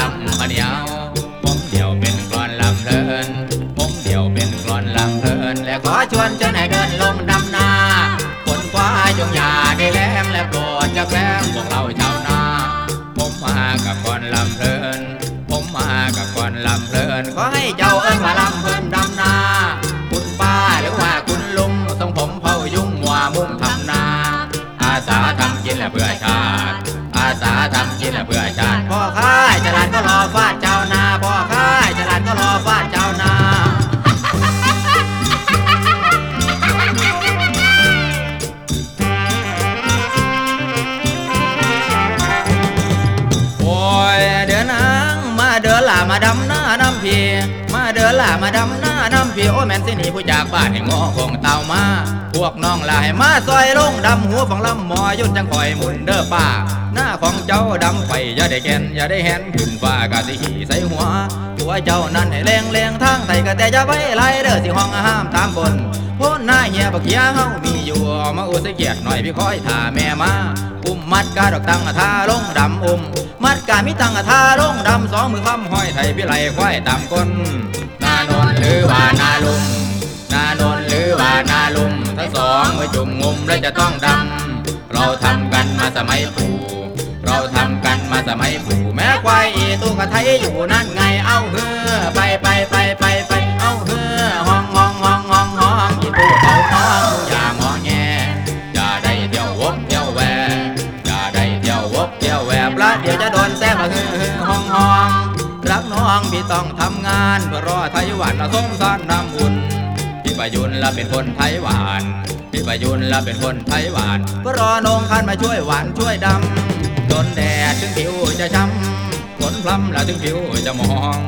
ยาวผมเดียวเป็นกลอนลำเพลิน ผมเดียวเป็นกลอนลำเพลิน และขอชวนเจ้าให้เดินลงดำนาคนควายจงอย่าได้แล้งและโปรดจะแกล้งพวกเราชาวนา ผมมากับกลอนลำเพลิน ผมมากับกลอนลำเพลิน ขอให้เจ้าเอิ้นว่าลำเพลินดำนาคุณป้าหรือว่าคุณลุงทรงผมเผายุ่งมัวมุ่งทำนา อาสาทำกินและเพื่อชาติอาสาทำกินและเพื่อชาติพ่อข้า มาดำหน้าดำเพีย เดือนล่ามาดำหน้านำพี่โอ้แมนสิหนีผู้จากบ้านให้งอคงเต่ามา พวกน้องลายมาซอยลงดำหัวฝังลำหมอยุ่นจังคอยหมุนเด้อป้า หน้าของเจ้าดำไปอย่าได้แกนอย่าได้แหนขึ้นฟ้ากะสิขี่ใส่หัวหัวเจ้านั้นให้แรงแรงทางไทยก็แต่จะไว้ไล่เด้อสิห้องห้ามตามบนพ้นหน้าเหียบักเหียเฮามีอยู่เอามาอุสเกียรติหน่อยพี่คอยท่าแม่มาอุ้มมัดกาดอกตังท่าลงดำอุ้มมัดกามิตังท่าลงดำสองมือค้ำห้อยไทยพี่ไหลควายตามก้นนานนหรือว่านาลุมนานนหรือว่านาลุมทั้งสองมือจุ่มงุมและจะต้องดำเราทำกันมาสมัยปู่เราทำกันมาสมัยปู่แม้ควายอีตู้กะไทยอยู่นั่นไงเอาเฮือไปไปไปไปไปเอาเฮือห้องห้องห้องห้องห้องอีตู้เขาน้องอย่างองแงอย่าได้เที่ยววกเที่ยวแหวอย่าได้เที่ยววกเที่ยวแหวประเดี๋ยวจะโดนแซงมาเฮือห้องห้อง รักน้องพี่ต้องทำงานเพื่อรอไทยหวานสมสารน้ำบุญพี่ประยุนละเป็นคนไทยหวานพี่ประยุนละเป็นคนไทยหวานเพื่อรอนงคันมาช่วยหวานช่วยดำโดนแดดถึงผิวจะช้ำฝนพรำละถึงผิวจะมอง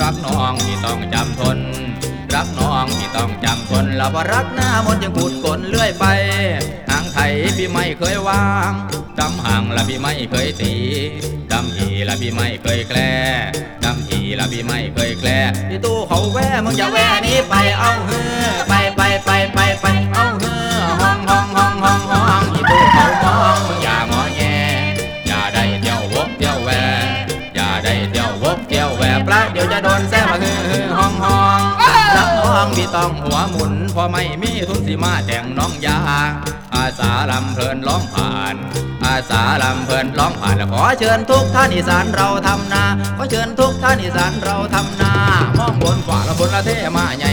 รักน้องที่ต้องจำทน รักน้องที่ต้องจำทนละว่ารักหน้ามนยังพูดกลเลื่อยไป ไทยพี่ไม่เคยวางดำห่างละพี่ไม่เคยตีดำอีละพี่ไม่เคยแกล้ดำอีละพี่ไม่เคยแกล้ที่ตู้เขาแว่มึงจะแว่นี้ไปเอาเฮ้อไปไปไปไปไป ต้องหัวหมุนเพอไม่มีทุนสิมาแต่งน้องยา อาสาลำเพลินร้องผ่าน อาสาลำเพลินร้องผ่านและขอเชิญทุกท่านอีสานเราทำนา ขอเชิญทุกท่านอีสานเราทำนา มองบนฝ่าละฝนละเทมาใหญ่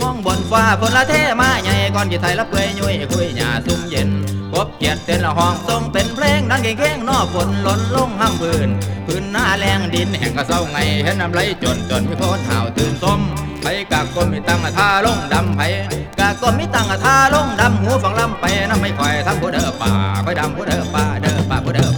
มองบนฟ้าฝนละเทมาใหญ่ก่อนที่ไทยละเปื่อยยุ่ยคุยหยาซุ่มเย็น พบเกียดเต้นละห้องทรงเป็นเพลงดังเก่งๆนอฝนหล่นลงห้ำพื้นพื้นหน้าแรงดินแห่งกระเซ้าไงเห็นน้ำไหลจนจนมีโคนห่าวตื่นส้มไผกากก้มมีตั้งท่าลงดำไผกากก้มมีตั้งท่าลงดำหูฝังลำไปน้ำไม่ค่อยทั้งผู้เด้อป่าค่อยดำผู้เด้อป่าเด้อป่าผู้เด้อป่า